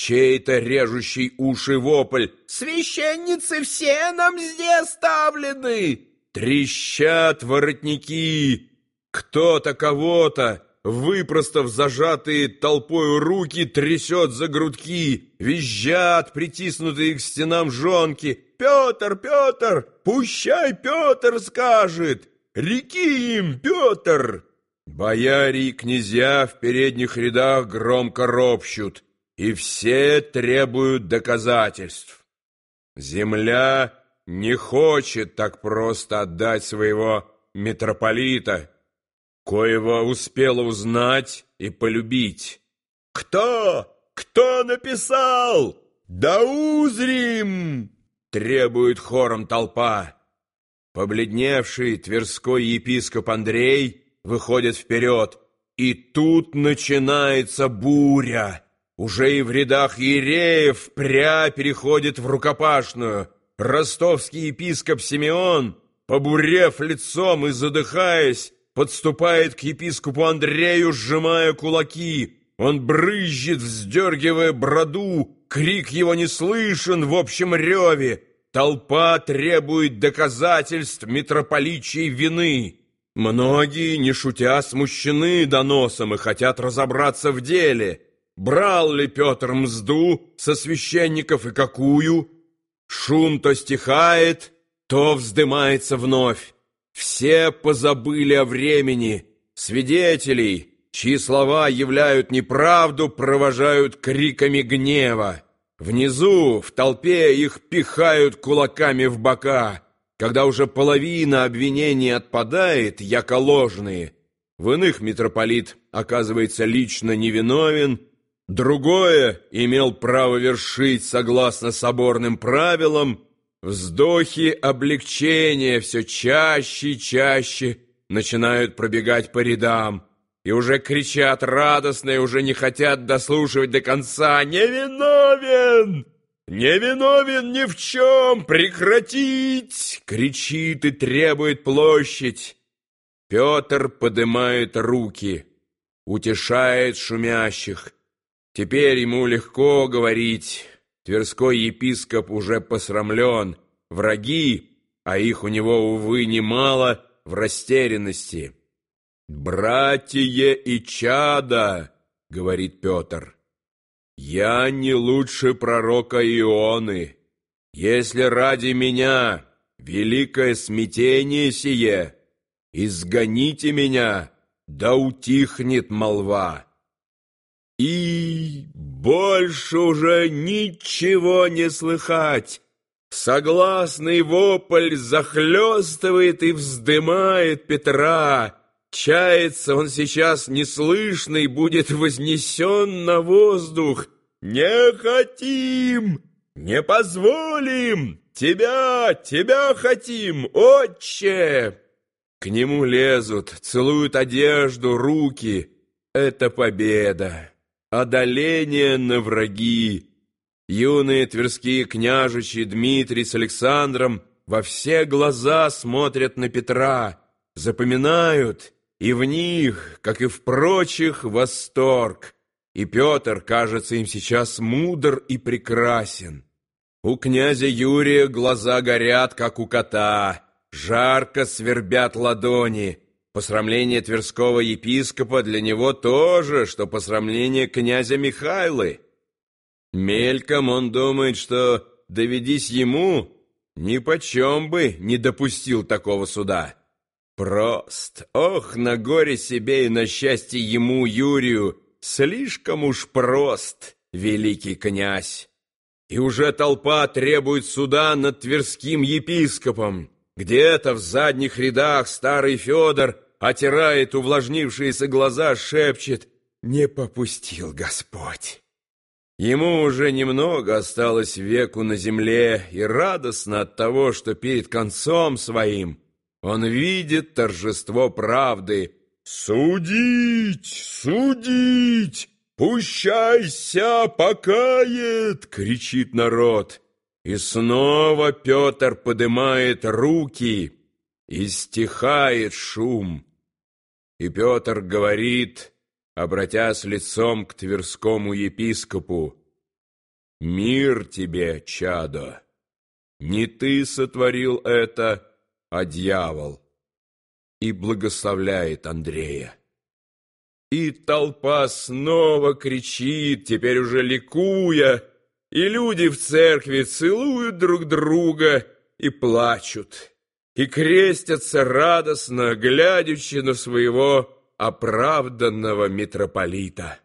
чей-то режущий уши вопль. «Священницы все нам здесь ставлены!» Трещат воротники. Кто-то кого-то, выпростав зажатые толпою руки, трясет за грудки. Визжат притиснутые к стенам жонки. «Петр, Петр, пущай Петр скажет! Реки им, Петр!» Бояре и князья в передних рядах громко ропщут, и все требуют доказательств. Земля не хочет так просто отдать своего митрополита, коего успела узнать и полюбить. «Кто? Кто написал? Да узрим!» — требует хором толпа. Побледневший тверской епископ Андрей выходит вперед, и тут начинается буря. Уже и в рядах иереев пря переходит в рукопашную. Ростовский епископ Симеон, побурев лицом и задыхаясь, подступает к епископу Андрею, сжимая кулаки. Он брызжет, вздергивая броду, крик его не слышен в общем реве. Толпа требует доказательств митрополичьей вины. Многие, не шутя, смущены доносом и хотят разобраться в деле. Брал ли Петр мзду со священников и какую? Шум то стихает, то вздымается вновь. Все позабыли о времени. Свидетелей, чьи слова являют неправду, провожают криками гнева. Внизу, в толпе, их пихают кулаками в бока. Когда уже половина обвинений отпадает, яко ложные, в иных митрополит оказывается лично невиновен, другое имел право вершить согласно соборным правилам, вздохи облегчения все чаще и чаще начинают пробегать по рядам, и уже кричат радостно и уже не хотят дослушивать до конца «Невиновен!» «Не виновен ни в чем! Прекратить!» — кричит и требует площадь. Петр поднимает руки, утешает шумящих. Теперь ему легко говорить. Тверской епископ уже посрамлен. Враги, а их у него, увы, немало, в растерянности. «Братья и чада!» — говорит Петр. «Я не лучше пророка Ионы. Если ради меня великое смятение сие, изгоните меня, да утихнет молва». И больше уже ничего не слыхать. Согласный вопль захлестывает и вздымает Петра. Чается он сейчас неслышный будет вознесен на воздух. «Не хотим! Не позволим! Тебя, тебя хотим, отче!» К нему лезут, целуют одежду, руки. Это победа, одоление на враги. Юные тверские княжичи Дмитрий с Александром во все глаза смотрят на Петра, запоминают — и в них, как и в прочих, восторг. И Петр кажется им сейчас мудр и прекрасен. У князя Юрия глаза горят, как у кота, жарко свербят ладони. Посрамление Тверского епископа для него тоже, что посрамление князя Михайлы. Мельком он думает, что, доведись ему, ни почем бы не допустил такого суда. Прост, ох, на горе себе и на счастье ему, Юрию, слишком уж прост, великий князь. И уже толпа требует суда над Тверским епископом. Где-то в задних рядах старый Федор отирает увлажнившиеся глаза, шепчет «Не попустил Господь». Ему уже немного осталось веку на земле, и радостно от того, что перед концом своим он видит торжество правды. «Судить! Судить! Пущайся, покает!» — кричит народ. И снова Петр поднимает руки, и стихает шум. И Петр говорит, обратясь лицом к Тверскому епископу, Мир тебе, чадо! Не ты сотворил это, а дьявол. И благословляет Андрея. И толпа снова кричит, теперь уже ликуя, и люди в церкви целуют друг друга и плачут, и крестятся радостно, глядячи на своего оправданного митрополита.